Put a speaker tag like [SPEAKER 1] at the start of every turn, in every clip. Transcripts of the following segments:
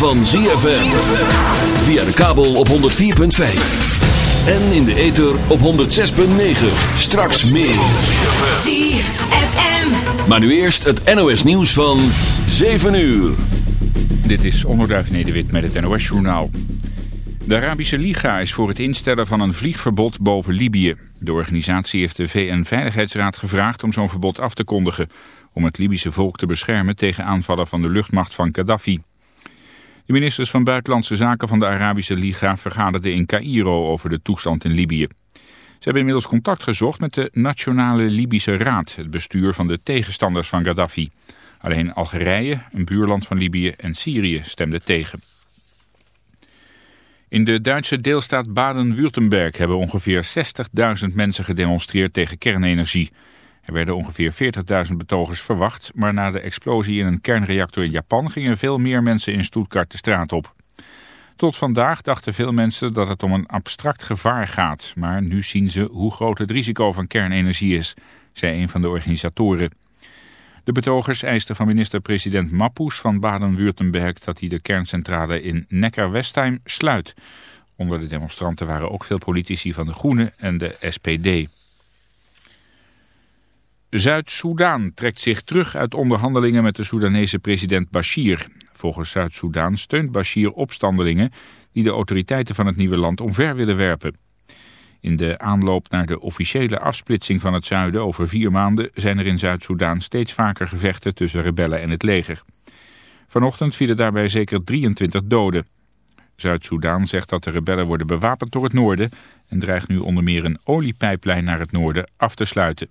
[SPEAKER 1] van ZFM. Via de kabel op 104.5. En in de ether op 106.9. Straks meer.
[SPEAKER 2] ZFM.
[SPEAKER 1] Maar nu eerst het NOS nieuws van 7 uur.
[SPEAKER 3] Dit is Onderduif Nederwit met het NOS-journaal. De Arabische Liga is voor het instellen van een vliegverbod boven Libië. De organisatie heeft de VN-veiligheidsraad gevraagd om zo'n verbod af te kondigen... om het Libische volk te beschermen tegen aanvallen van de luchtmacht van Gaddafi. De ministers van Buitenlandse Zaken van de Arabische Liga vergaderden in Cairo over de toestand in Libië. Ze hebben inmiddels contact gezocht met de Nationale Libische Raad, het bestuur van de tegenstanders van Gaddafi. Alleen Algerije, een buurland van Libië en Syrië stemden tegen. In de Duitse deelstaat Baden-Württemberg hebben ongeveer 60.000 mensen gedemonstreerd tegen kernenergie. Er werden ongeveer 40.000 betogers verwacht, maar na de explosie in een kernreactor in Japan gingen veel meer mensen in Stuttgart de straat op. Tot vandaag dachten veel mensen dat het om een abstract gevaar gaat, maar nu zien ze hoe groot het risico van kernenergie is, zei een van de organisatoren. De betogers eisten van minister-president Mappus van Baden-Württemberg dat hij de kerncentrale in Neckar-Westheim sluit. Onder de demonstranten waren ook veel politici van de Groenen en de SPD. Zuid-Soedan trekt zich terug uit onderhandelingen met de Soedanese president Bashir. Volgens Zuid-Soedan steunt Bashir opstandelingen die de autoriteiten van het nieuwe land omver willen werpen. In de aanloop naar de officiële afsplitsing van het zuiden over vier maanden zijn er in Zuid-Soedan steeds vaker gevechten tussen rebellen en het leger. Vanochtend vielen daarbij zeker 23 doden. Zuid-Soedan zegt dat de rebellen worden bewapend door het noorden en dreigt nu onder meer een oliepijplijn naar het noorden af te sluiten.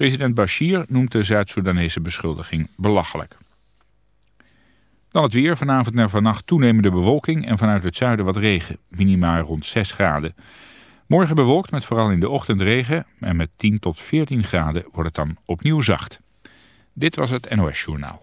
[SPEAKER 3] President Bashir noemt de Zuid-Soedanese beschuldiging belachelijk. Dan het weer. Vanavond en vannacht toenemende bewolking en vanuit het zuiden wat regen. Minimaal rond 6 graden. Morgen bewolkt met vooral in de ochtend regen en met 10 tot 14 graden wordt het dan opnieuw zacht. Dit was het NOS Journaal.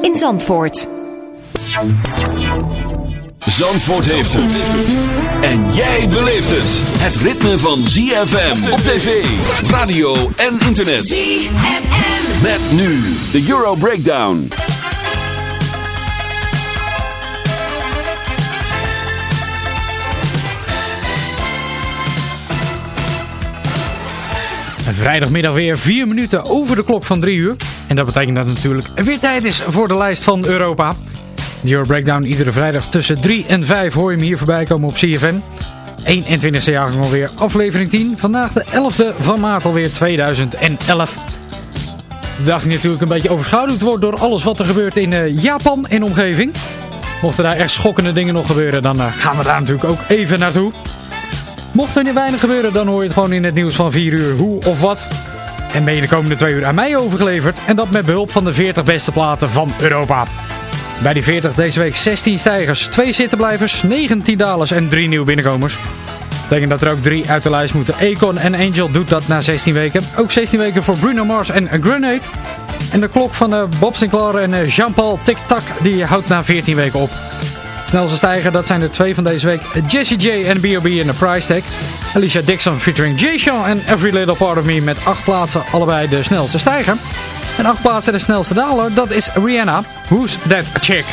[SPEAKER 4] in Zandvoort.
[SPEAKER 1] Zandvoort heeft het. En jij beleeft het. Het ritme van ZFM op tv, radio en internet.
[SPEAKER 2] ZFM.
[SPEAKER 1] Met nu de Euro Breakdown.
[SPEAKER 5] Vrijdagmiddag weer vier minuten over de klok van drie uur. En dat betekent dat natuurlijk weer tijd is voor de lijst van Europa. De Euro Breakdown iedere vrijdag tussen 3 en 5 hoor je hem hier voorbij komen op CFM. 21e jaargang alweer, aflevering 10. Vandaag de 11e van maart alweer 2011. De dag die natuurlijk een beetje overschaduwd wordt door alles wat er gebeurt in eh, Japan en omgeving. Mochten daar echt schokkende dingen nog gebeuren, dan eh, gaan we daar natuurlijk ook even naartoe. Mocht er niet weinig gebeuren, dan hoor je het gewoon in het nieuws van 4 uur hoe of wat. En ben je de komende 2 uur aan mij overgeleverd. En dat met behulp van de 40 beste platen van Europa. Bij die 40 deze week 16 stijgers, 2 zittenblijvers, 19 dalers en 3 nieuwe binnenkomers. Dat betekent dat er ook 3 uit de lijst moeten. Akon en Angel doet dat na 16 weken. Ook 16 weken voor Bruno Mars en Grenade. En de klok van eh, Bob Sinclair en eh, Jean-Paul Tic Tac die houdt na 14 weken op. Snelste stijger, dat zijn er twee van deze week. Jessie J en B.O.B. in de price tag. Alicia Dixon featuring Jay en Every Little Part of Me met acht plaatsen allebei de snelste stijger. En acht plaatsen de snelste daler, dat is Rihanna. Who's That Chick?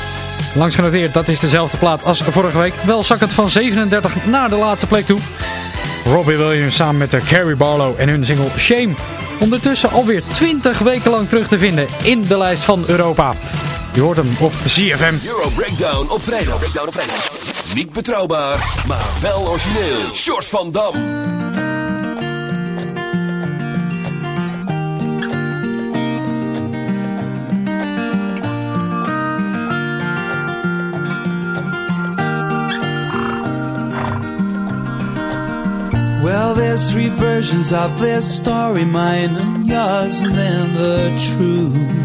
[SPEAKER 5] Langs genoteerd, dat is dezelfde plaat als vorige week. Wel zakkend van 37 naar de laatste plek toe. Robbie Williams samen met Carrie Barlow en hun single Shame. Ondertussen alweer 20 weken lang terug te vinden in de lijst van Europa. Je hoort hem op ZFM.
[SPEAKER 1] Euro Breakdown op vrijdag. Breakdown op vrijdag. Niet betrouwbaar, maar wel origineel. Short van Dam.
[SPEAKER 6] Well, there's three versions of this story mine and yours, and then the truth.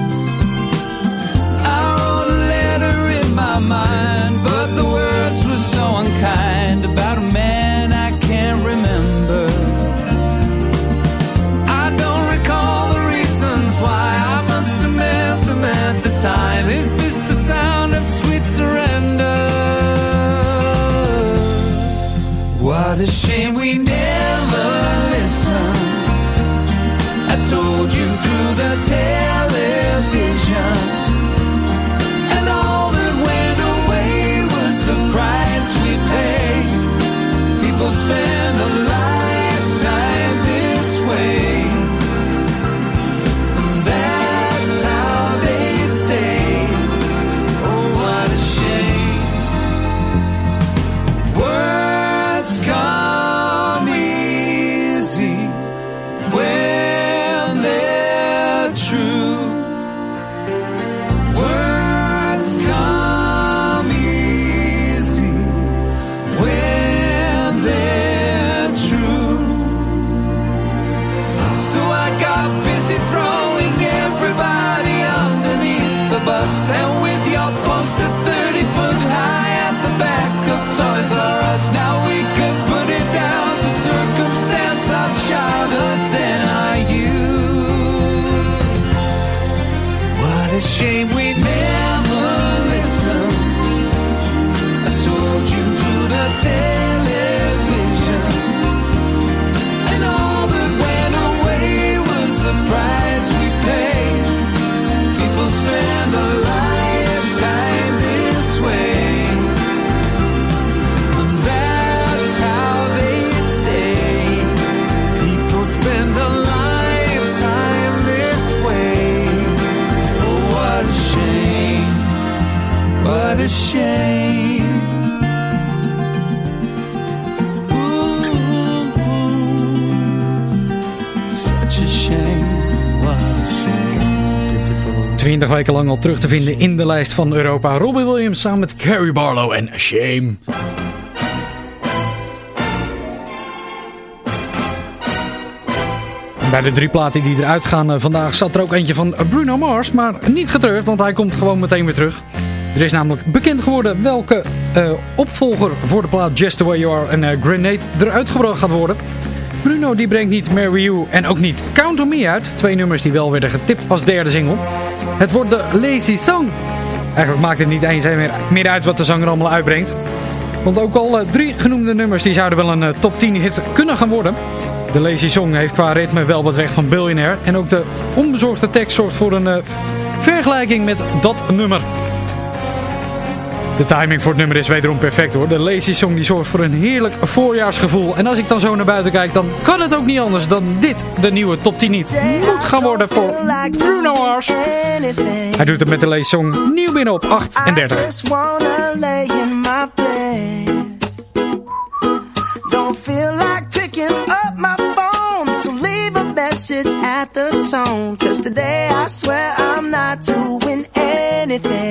[SPEAKER 6] Through the television.
[SPEAKER 5] Lang al terug te vinden in de lijst van Europa. Robbie Williams samen met Carrie Barlow en Shame. Bij de drie platen die eruit gaan eh, vandaag zat er ook eentje van Bruno Mars. Maar niet getreurd, want hij komt gewoon meteen weer terug. Er is namelijk bekend geworden welke eh, opvolger voor de plaat Just The Way You Are en eh, Grenade eruit gebracht gaat worden. Bruno die brengt niet Marry You en ook niet Count On Me uit. Twee nummers die wel werden getipt als derde single. Het wordt de Lazy Song. Eigenlijk maakt het niet eens meer, meer uit wat de zanger allemaal uitbrengt. Want ook al eh, drie genoemde nummers die zouden wel een eh, top 10 hit kunnen gaan worden. De Lazy Song heeft qua ritme wel wat weg van Billionaire. En ook de onbezorgde tekst zorgt voor een eh, vergelijking met dat nummer. De timing voor het nummer is wederom perfect hoor. De Lazy Song die zorgt voor een heerlijk voorjaarsgevoel. En als ik dan zo naar buiten kijk, dan kan het ook niet anders dan dit de nieuwe top 10 niet moet gaan worden voor Bruno Mars. Hij doet het met de Lazy Song nieuw binnen op 38.
[SPEAKER 7] I just wanna lay in my bed. Don't feel like picking up my phone, so leave a message at the tone. Cause today I swear I'm not doing anything.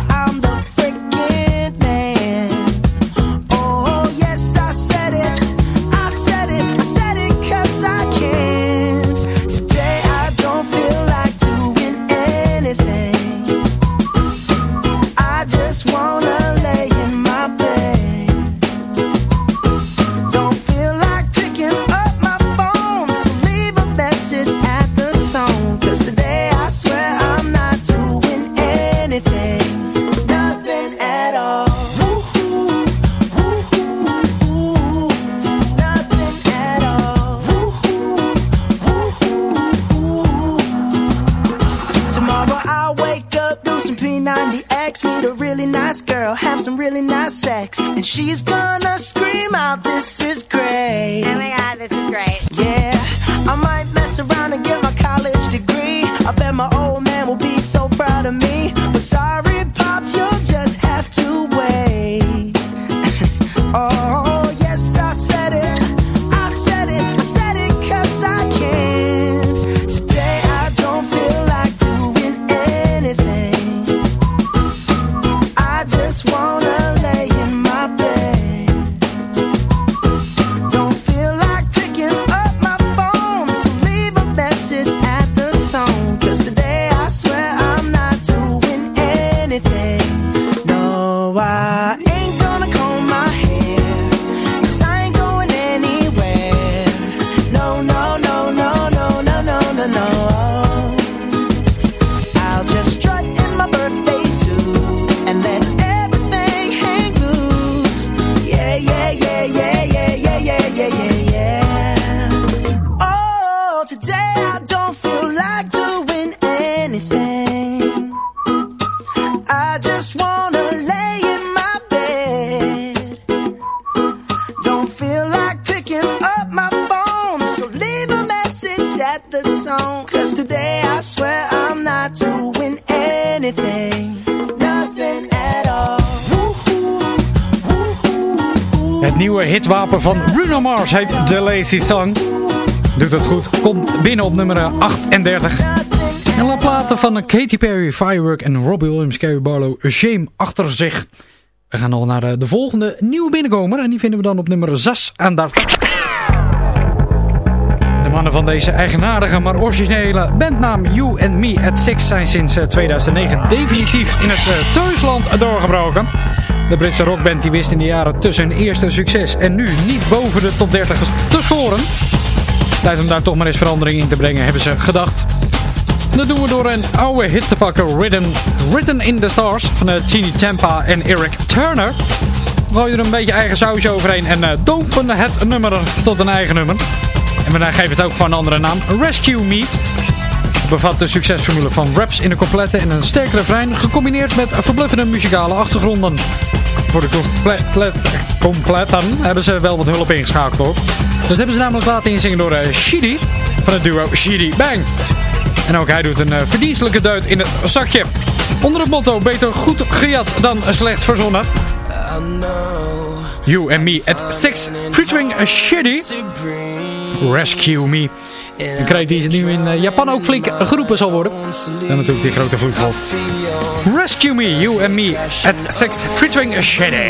[SPEAKER 5] Het nieuwe hitwapen van Bruno Mars heet The Lazy Song. Doet het goed, komt binnen op nummer 38. En laat platen van Katy Perry, Firework en Robbie Williams, Carrie Barlow, Shame achter zich. We gaan al naar de, de volgende nieuwe binnenkomer en die vinden we dan op nummer 6 aan daar. De mannen van deze eigenaardige maar originele bandnaam You and Me at Six zijn sinds eh, 2009 definitief in het eh, thuisland doorgebroken. De Britse rockband die wist in de jaren tussen hun eerste succes en nu niet boven de top 30 te scoren. Tijd om daar toch maar eens verandering in te brengen, hebben ze gedacht. Dat doen we door een oude hit te pakken, Written, Written in the Stars van uh, Chini Champa en Eric Turner. Gooi er een beetje eigen sausje overheen en uh, dopen het nummer tot een eigen nummer. En we geven het ook gewoon een andere naam, Rescue Me. Bevat de succesformule van raps in een complete en een sterke refrein, gecombineerd met verbluffende muzikale achtergronden voor de comple completen hebben ze wel wat hulp ingeschakeld hoor. Dus dat hebben ze namelijk laten inzingen door eh, Shidi van het duo Shidi Bang. En ook hij doet een eh, verdienstelijke duit in het zakje. Onder het motto beter goed gejat dan slecht verzonnen. You and me at 6 featuring eh, Shidi. Rescue me. Een kreet die nu in eh, Japan ook flink geroepen zal worden. En natuurlijk die grote voetgolf. Rescue me, you and me, at 6 featuring
[SPEAKER 1] Shady.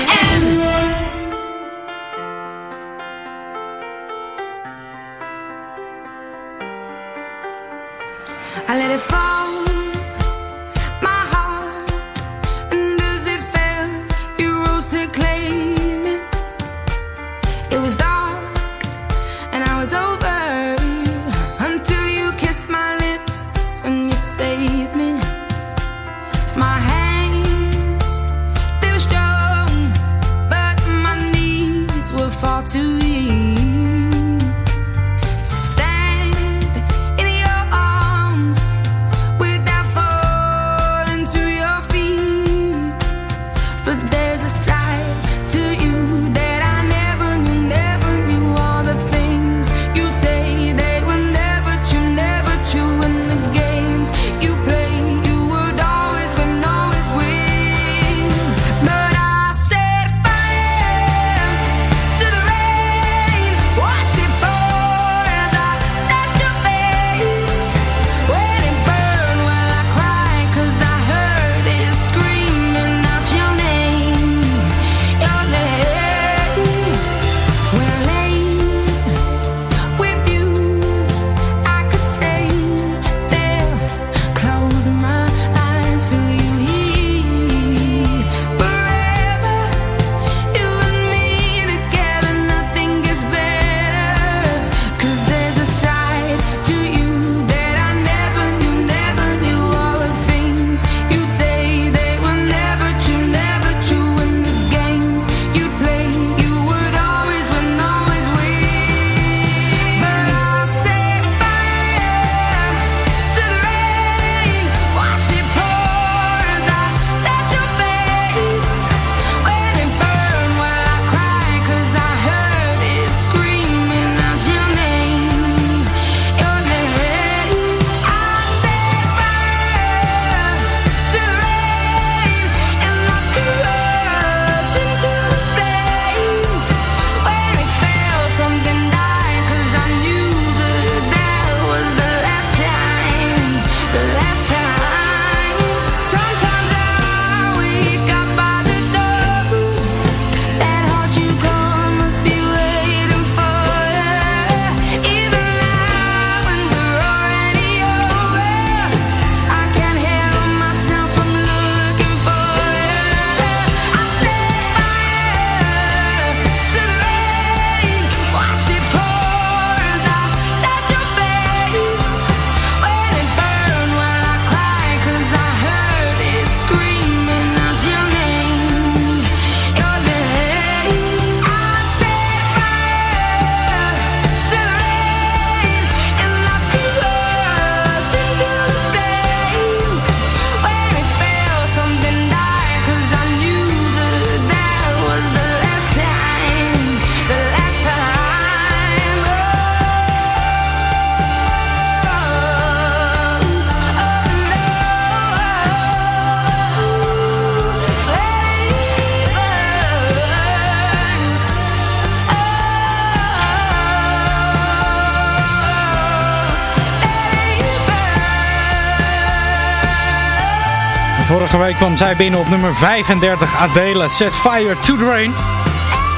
[SPEAKER 5] Week kwam zij binnen op nummer 35. Adele Set Fire to the Rain.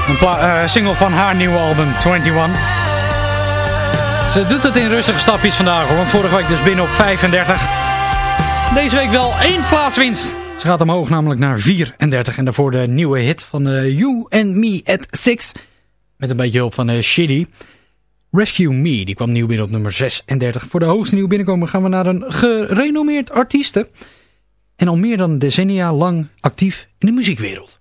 [SPEAKER 5] Een eh, single van haar nieuwe album 21. Ze doet het in rustige stapjes vandaag hoor. Vorige week dus binnen op 35. Deze week wel één plaatswinst. Ze gaat omhoog namelijk naar 34. En daarvoor de nieuwe hit van eh, You and Me at 6. Met een beetje hulp van eh, Shitty. Rescue Me, die kwam nieuw binnen op nummer 36. Voor de hoogste nieuw binnenkomen gaan we naar een gerenommeerd artieste. En al meer dan decennia lang actief in de muziekwereld.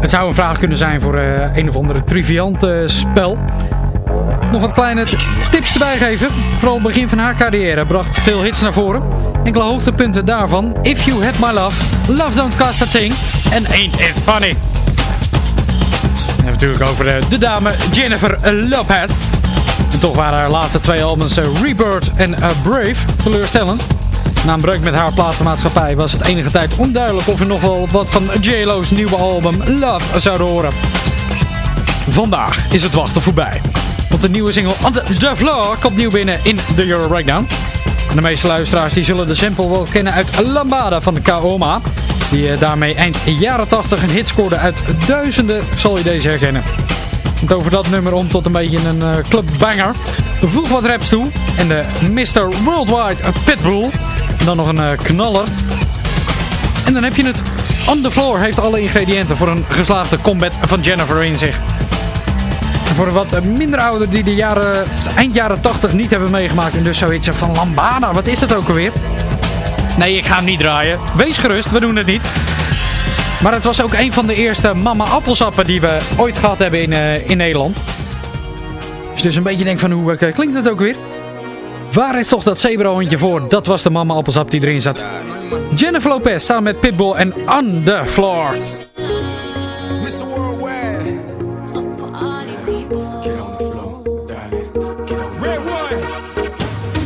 [SPEAKER 5] Het zou een vraag kunnen zijn voor eh, een of andere triviant eh, spel. Nog wat kleine tips erbij geven. Vooral het begin van haar carrière bracht veel hits naar voren. Enkele hoogtepunten daarvan. If You Had My Love, Love Don't Cost A Thing en Ain't It Funny. En natuurlijk over eh, de dame Jennifer Lopez. En toch waren haar laatste twee albums eh, Rebirth en eh, Brave teleurstellend. Na een breuk met haar platenmaatschappij was het enige tijd onduidelijk of we nog wel wat van J-Lo's nieuwe album Love zouden horen. Vandaag is het wachten voorbij. Want de nieuwe single The Floor komt nieuw binnen in de Euro Breakdown. En de meeste luisteraars die zullen de sample wel kennen uit Lambada van de Kaoma. Die eh, daarmee eind jaren 80 een hit scoorde uit duizenden, zal je deze herkennen. Over dat nummer om tot een beetje een eh, clubbanger. Voeg wat raps toe. En de Mr. Worldwide Pitbull. En dan nog een eh, knaller. En dan heb je het. On the Floor heeft alle ingrediënten voor een geslaagde combat van Jennifer in zich. En voor wat minder ouder die de jaren, eind jaren 80 niet hebben meegemaakt. En dus zoiets van Lambada, wat is dat ook alweer? Nee, ik ga hem niet draaien. Wees gerust, we doen het niet. Maar het was ook een van de eerste mama appelsappen die we ooit gehad hebben in, eh, in Nederland. Als je dus een beetje denkt van hoe eh, klinkt het ook weer? Waar is toch dat zebrahondje voor? Dat was de mama appelsap die erin zat. Jennifer Lopez samen met Pitbull en On The Floor.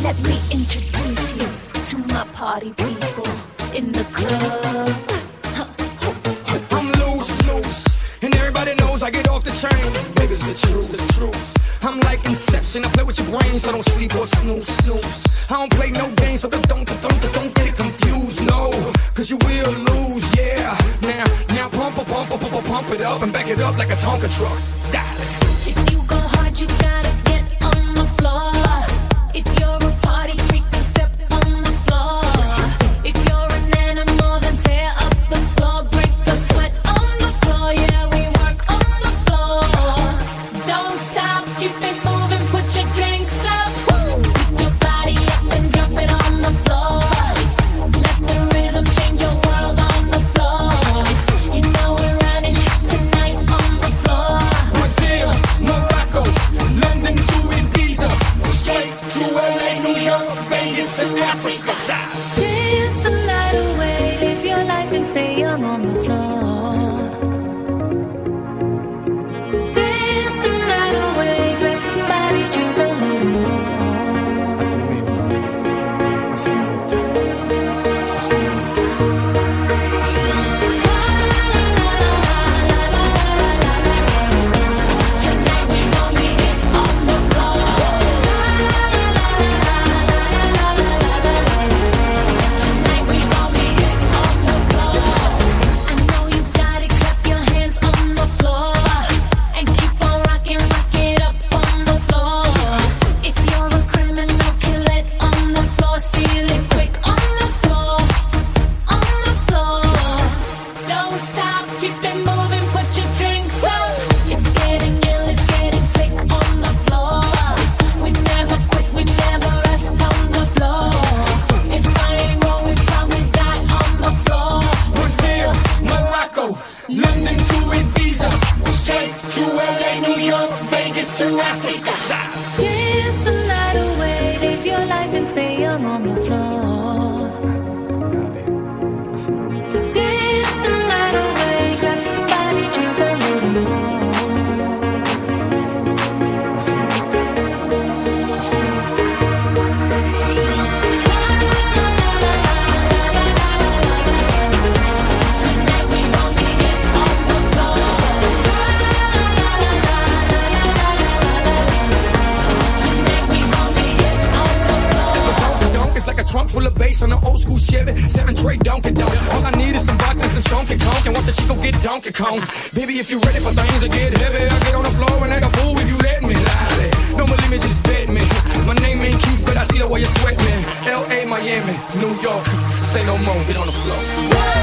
[SPEAKER 2] Let me introduce you to my party people in the club.
[SPEAKER 8] Truth, the truth. I'm like Inception. I play with your brains, so don't sleep or snooze, snooze. I don't play no games, so don't, don't, don't, don't get it confused, no. Cause you will lose, yeah. Now, now pump, pump, pump, pump, pump, it up and back it up like a Tonka truck. Darling.
[SPEAKER 2] If you go hard, you gotta get on the floor. If you're It on the
[SPEAKER 8] old school Chevy, seven tray Donkey Donk. All I need is some vodka, and some chunky conk, and watch a chico get Donkey Kong. Baby, if you're ready for things to get heavy, I get on the floor and act a fool if you let me. Lie. Don't believe me, just bet me. My name ain't Keith, but I see the way you sweat me. L.A., Miami, New York, say no more, get on the floor.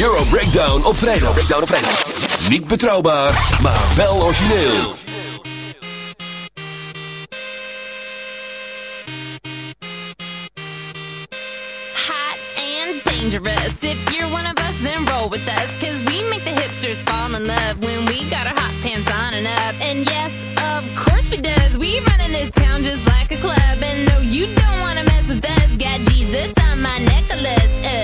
[SPEAKER 1] Euro Breakdown op vrijdag. Breakdown op vrijdag. Niet betrouwbaar, maar wel origineel.
[SPEAKER 9] hot and dangerous. If you're one of us, then roll with us. Cause we make the hipsters fall in love when we got our hot pants on and up. And yes, of course we does. We run in this town just like a club. And no, you don't wanna mess with us. Got Jesus on my necklace. Uh.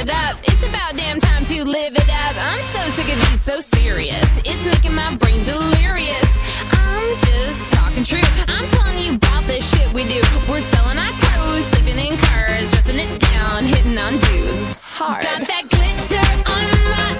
[SPEAKER 9] It up. It's about damn time to live it up. I'm so sick of these so serious. It's making my brain delirious. I'm just talking true. I'm telling you about the shit we do. We're selling our clothes, sleeping in cars, dressing it down, hitting on dudes. Hard. Got that glitter on my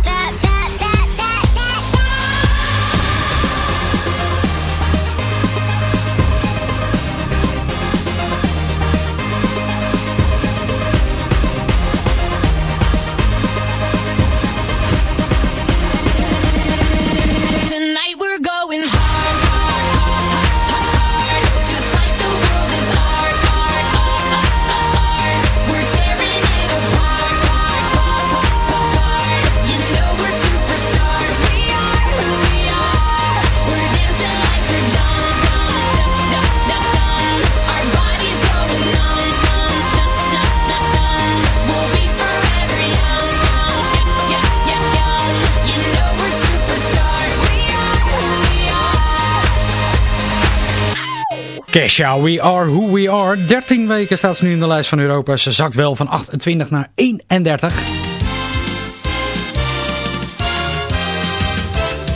[SPEAKER 5] Kesha, We Are Who We Are. 13 weken staat ze nu in de lijst van Europa. Ze zakt wel van 28 naar 31.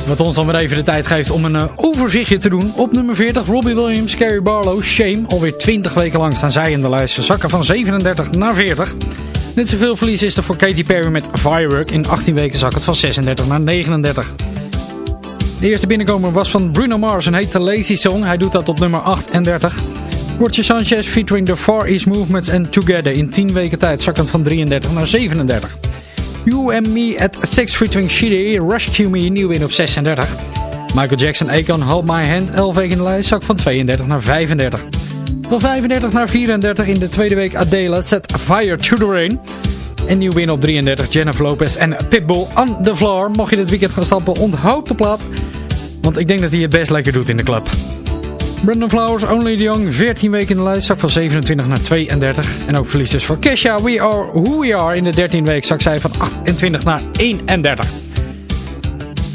[SPEAKER 5] Wat ons dan weer even de tijd geeft om een eh, overzichtje te doen. Op nummer 40 Robbie Williams, Carrie Barlow, Shame. Alweer 20 weken lang staan zij in de lijst. Ze zakken van 37 naar 40. Net zoveel verlies is er voor Katy Perry met Firework. In 18 weken zak het van 36 naar 39. De eerste binnenkomer was van Bruno Mars en heet The Lazy Song. Hij doet dat op nummer 38. Roger Sanchez featuring The Far East Movements and Together. In 10 weken tijd zakkend van 33 naar 37. You and Me at 6 featuring Shidi, Rescue Me, nieuw in op 36. Michael Jackson, Akon, Hold My Hand, 11 weken in de lijst, zak van 32 naar 35. Van 35 naar 34 in de tweede week Adela, Set Fire to the Rain.
[SPEAKER 10] En nieuw win op 33, Jennifer Lopez en Pitbull on the floor. Mocht je dit weekend gaan stappen, onthoud de plaat. Want ik denk dat hij het best lekker doet in de club. Brandon Flowers, Only the Young, 14 weken in de lijst, zak van 27 naar 32. En ook verlies dus voor Kesha, We Are Who We Are in de 13 week, zak zij van 28 naar 31.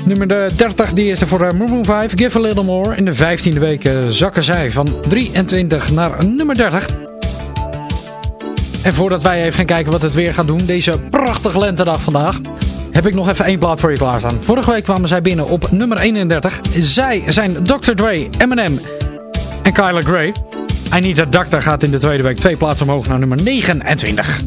[SPEAKER 10] Nummer 30, die is er voor eh, Moon 5, Give a Little More. In de 15e week eh, zakken zij van 23 naar nummer 30. En voordat wij even gaan kijken wat het weer gaat doen, deze prachtige lentedag vandaag, heb ik nog even één plaat voor je klaarstaan. Vorige week kwamen zij binnen op nummer 31. Zij zijn Dr. Dre, Eminem en Kyla Gray. En Need a Doctor gaat in de tweede week twee plaatsen omhoog naar nummer 29.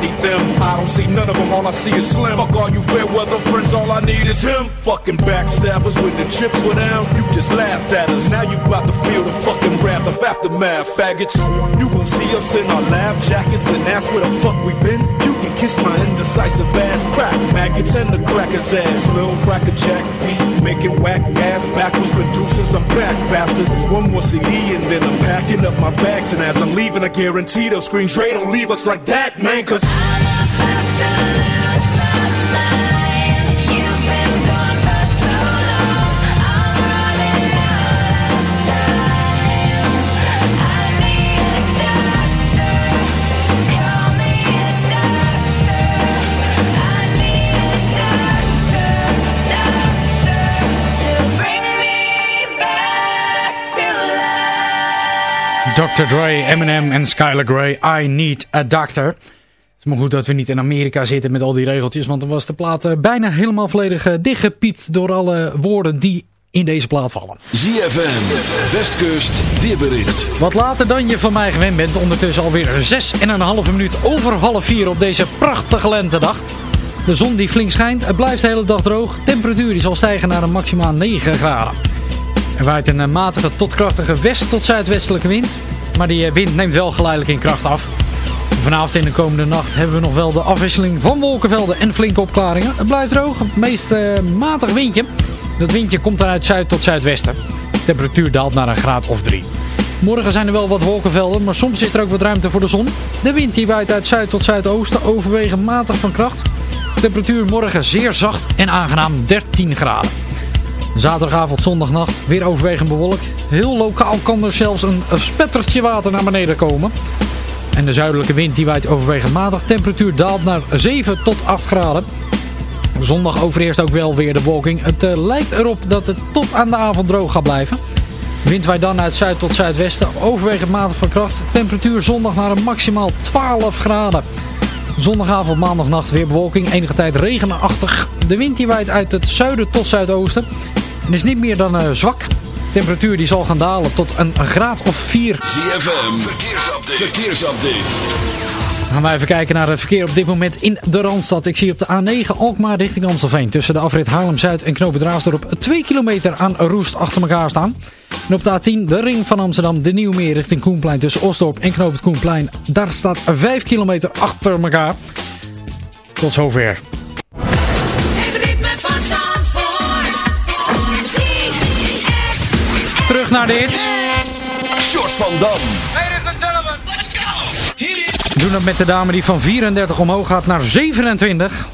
[SPEAKER 11] need
[SPEAKER 12] them. I don't see
[SPEAKER 13] none of them, all I see is slim. Fuck all you fair weather friends, all I need is him. Fucking backstabbers when the chips were down, you just laughed at us. Now you about to feel the fucking wrath of aftermath, faggots. You gon' see us in our lab jackets and ask where the fuck we been. You can kiss my indecisive ass, crack maggots and the crackers ass. Lil' cracker jack beat making whack ass backwards producers. I'm back, bastards. One more CD and then I'm packing up my bags. And as I'm leaving, I guarantee they'll screen trade. Don't leave us like that, man, cause.
[SPEAKER 5] Dr. Dre, Eminem en Skylar Grey, I Need a Doctor. Het is maar goed dat we niet in Amerika zitten met al die regeltjes, want dan was de plaat eh, bijna helemaal volledig eh, dichtgepiept door alle woorden die in deze plaat vallen.
[SPEAKER 1] ZFM, Westkust, weerbericht.
[SPEAKER 5] Wat later dan je van mij gewend bent, ondertussen alweer 6,5 minuut over half 4 op deze prachtige lentedag. De zon die flink schijnt, het blijft de hele dag droog, temperatuur die zal stijgen naar een maximaal 9 graden. Er waait een eh, matige tot krachtige west- tot zuidwestelijke wind. Maar die eh, wind neemt wel geleidelijk in kracht af. Vanavond en de komende nacht hebben we nog wel de afwisseling van wolkenvelden en flinke opklaringen. Het blijft droog, het meest eh, matig windje. Dat windje komt dan uit zuid tot zuidwesten. De temperatuur daalt naar een graad of 3. Morgen zijn er wel wat wolkenvelden, maar soms is er ook wat ruimte voor de zon. De wind die waait uit zuid tot zuidoosten, overwegend matig van kracht. Temperatuur morgen zeer zacht en aangenaam 13 graden. Zaterdagavond, zondagnacht weer overwegend bewolkt. Heel lokaal kan er zelfs een, spettertje water naar beneden komen. En de zuidelijke wind die waait overwegend matig. Temperatuur daalt naar 7 tot 8 graden. Zondag overeerst ook wel weer de wolking. Het eh, lijkt erop dat het tot aan de avond droog gaat blijven. Wind waait dan uit zuid tot zuidwesten. Overwegend matig van kracht. Temperatuur zondag naar een maximaal 12 graden. Zondagavond, maandagnacht weer bewolking. Enige tijd regenachtig. De wind die waait uit het zuiden tot zuidoosten. En is niet meer dan eh, zwak. De temperatuur die zal gaan dalen tot een graad of 4.
[SPEAKER 1] ZFM, verkeersupdate. verkeersupdate.
[SPEAKER 5] Gaan wij even kijken naar het verkeer op dit moment in de Randstad. Ik zie op de A9 Alkmaar richting Amstelveen. Tussen de afrit Haarlem-Zuid en Knoop het Raasdorp 2 kilometer aan roest achter elkaar staan. En op de A10 de ring van Amsterdam, de Nieuwmeer richting Koenplein. Tussen Osdorp en Knoop het Koenplein. Daar staat 5 kilometer achter elkaar. Tot zover. Terug naar de hits.
[SPEAKER 1] Short van Dam.
[SPEAKER 5] Doen het met de dame die van 34 omhoog gaat naar 27.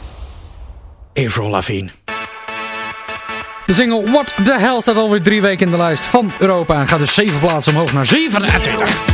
[SPEAKER 5] Avril Lavigne. De single What the Hell staat alweer drie weken in de lijst van Europa. En gaat dus 7 plaatsen omhoog naar 27.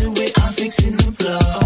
[SPEAKER 9] to
[SPEAKER 1] it, I'm fixing the blow.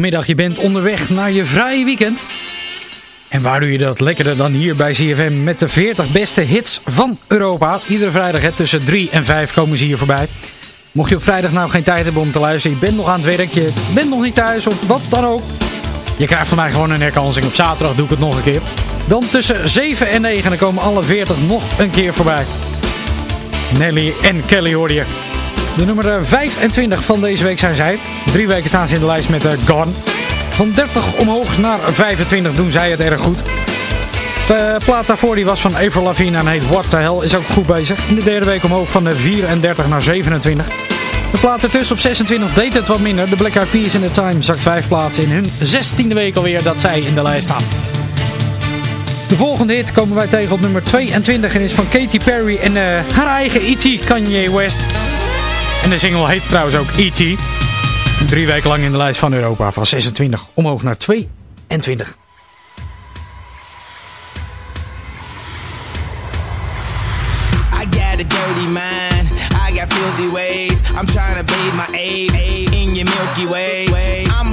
[SPEAKER 5] Middag, Je bent onderweg naar je vrije weekend. En waar doe je dat lekkerder dan hier bij CFM met de 40 beste hits van Europa. Iedere vrijdag hè, tussen 3 en 5 komen ze hier voorbij. Mocht je op vrijdag nou geen tijd hebben om te luisteren, je bent nog aan het werk, je bent nog niet thuis of wat dan ook. Je krijgt van mij gewoon een herkansing. Op zaterdag doe ik het nog een keer. Dan tussen 7 en 9 komen alle 40 nog een keer voorbij. Nelly en Kelly hoor je. De nummer eh, 25 van deze week zijn zij. Drie weken staan ze in de lijst met eh, Gone. Van 30 omhoog naar 25 doen zij het erg goed. De plaat daarvoor die was van Avril Lavigne en heet What the Hell. Is ook goed bezig. In de derde week omhoog van eh, 34 naar 27. De plaat ertussen op 26 deed het wat minder. De Black Eyed Peas in The Time zakt 5 plaatsen in hun 16e week alweer dat zij in de lijst staan. De volgende hit komen wij tegen op nummer 22 en is van Katy Perry en haar eigen IT Kanye West. En de single heet trouwens ook E.T. Drie weken lang in de lijst van Europa van 26 omhoog naar 22.
[SPEAKER 14] I got a dirty mind. I got filthy ways. I'm trying to my in your Milky Way.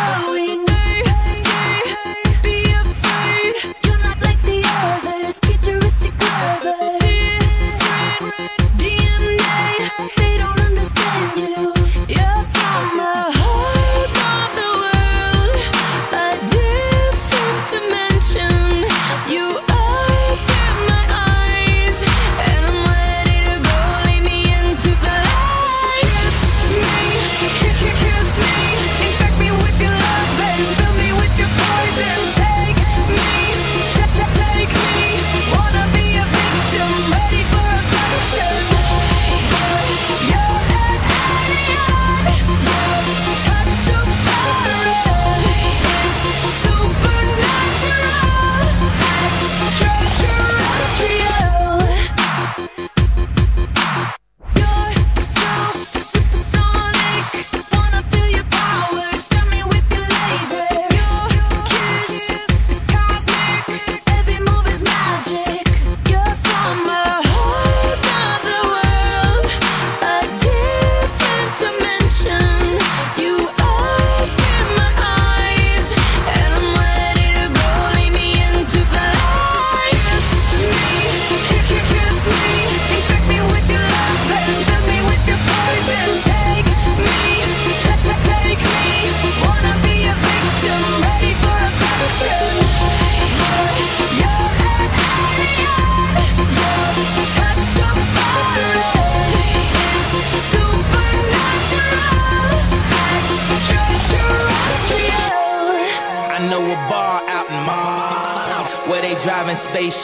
[SPEAKER 14] Now we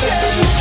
[SPEAKER 9] a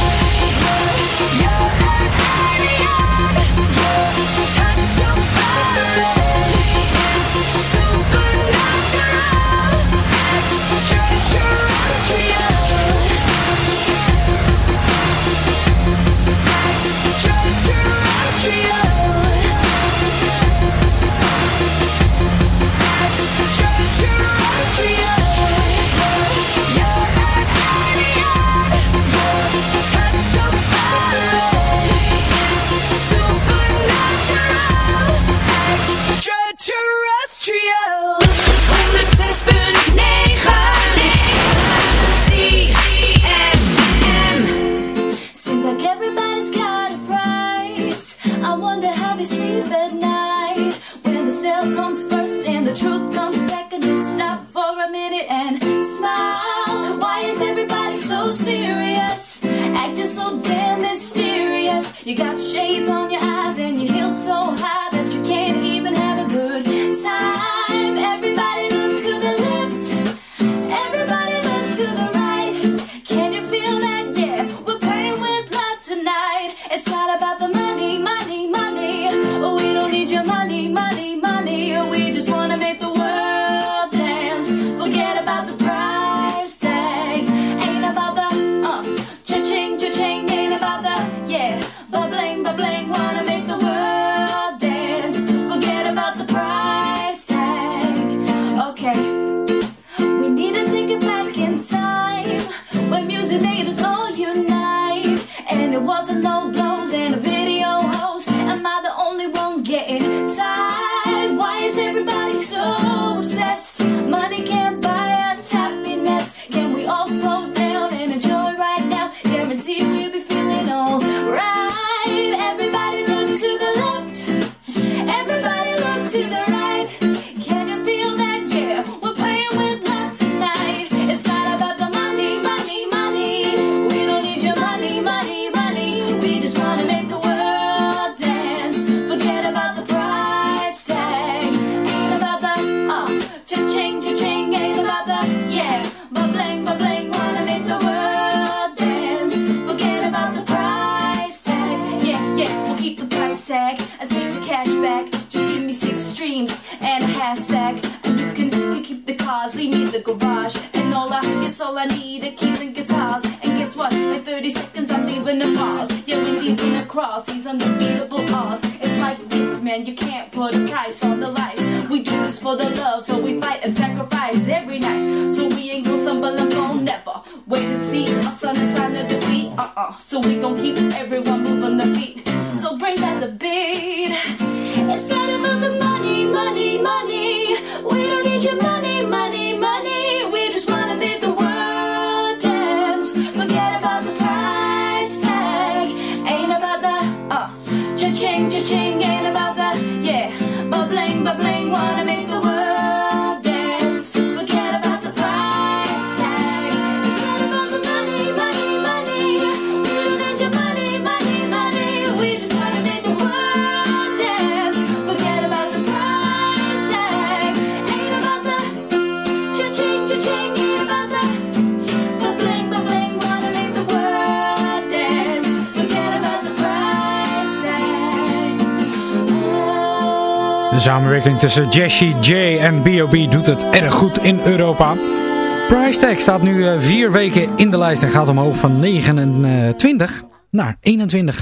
[SPEAKER 5] samenwerking tussen Jessie J en B.O.B. doet het erg goed in Europa. Price Tag staat nu eh, vier weken in de lijst en gaat omhoog van 29 naar 21.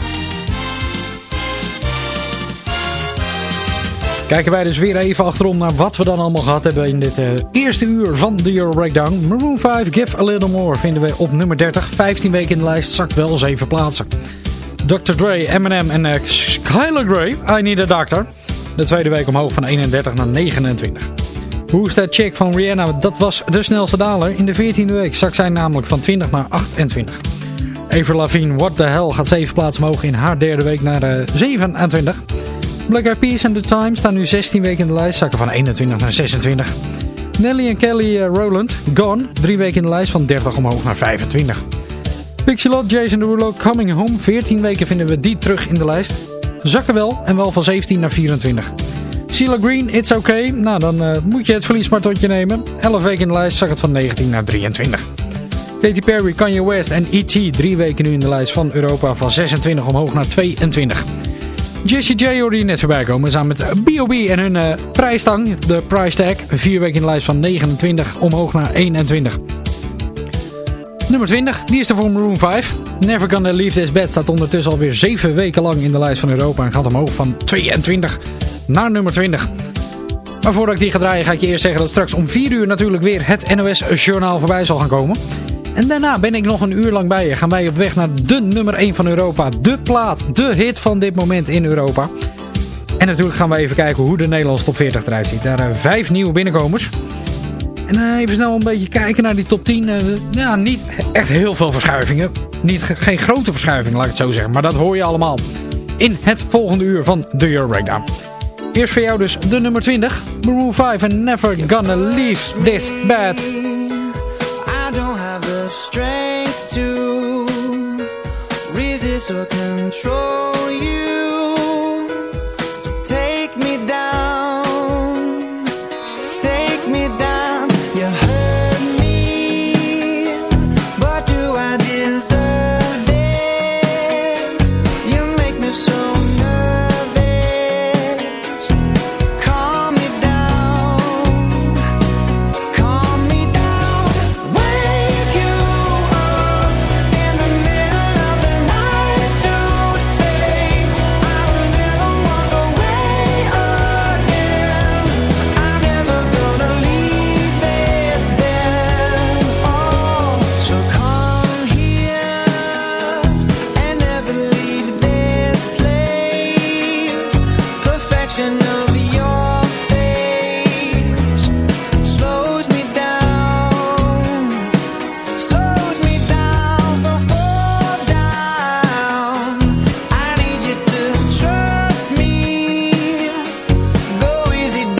[SPEAKER 5] Kijken wij dus weer even achterom naar wat we dan allemaal gehad hebben in dit eh, eerste uur van de Euro Breakdown. Maroon 5, Give a Little More vinden we op nummer 30. 15 weken in de lijst, zakt wel 7 plaatsen. Dr. Dre, Eminem en uh, Skylar Grey, I Need a Doctor. De tweede week omhoog van 31 naar 29. Who's That Chick van Rihanna, dat was de snelste daler. In de 14e week zakt zij namelijk van 20 naar 28. Avril Lavigne, What the Hell, gaat 7 plaatsen omhoog in haar derde week naar eh, 27. Black Eyed Peas and The Time staan nu 16 weken in de lijst, zakken van 21 naar 26. Nelly en Kelly eh, Rowland, Gone, 3 weken in de lijst van 30 omhoog naar 25. Pixie Lott, Jason Derulo, Coming Home, 14 weken vinden we die terug in de lijst. Zakken wel en wel van 17 naar 24. Sheila Green, It's Okay. Nou, dan eh, moet je het verlies maar tot je nemen. 11 weken in de lijst, zak het van 19 naar 23. Katy Perry, Kanye West en E.T. Drie weken nu in de lijst van Europa van 26 omhoog naar 22. Jessie J hoorde net voorbij komen samen met B.O.B. en hun eh, prijsstang, de price tag. Vier weken in de lijst van 29 omhoog naar 21. Nummer 20, die is er voor Maroon 5. Never Gonna Leave This Bed staat ondertussen alweer 7 weken lang in de lijst van Europa en gaat omhoog van 22 naar nummer 20. Maar voordat ik die ga draaien ga ik je eerst zeggen dat straks om 4 uur natuurlijk weer het NOS Journaal voorbij zal gaan komen. En daarna ben ik nog een uur lang bij je. Gaan wij op weg naar de nummer 1 van Europa. De plaat, de hit van dit moment in Europa. En natuurlijk gaan we even kijken hoe de Nederlandse top 40 eruit ziet. Daar zijn vijf nieuwe binnenkomers. En eh, even snel een beetje kijken naar die top 10. Eh, ja, niet echt heel veel verschuivingen. Niet, geen grote verschuivingen, laat ik het zo zeggen. Maar dat hoor je allemaal in het volgende uur van The Euro Breakdown. Eerst voor jou dus de nummer 20. Maroon 5 and Never Gonna Leave This Bad.
[SPEAKER 7] I don't have the strength to resist or control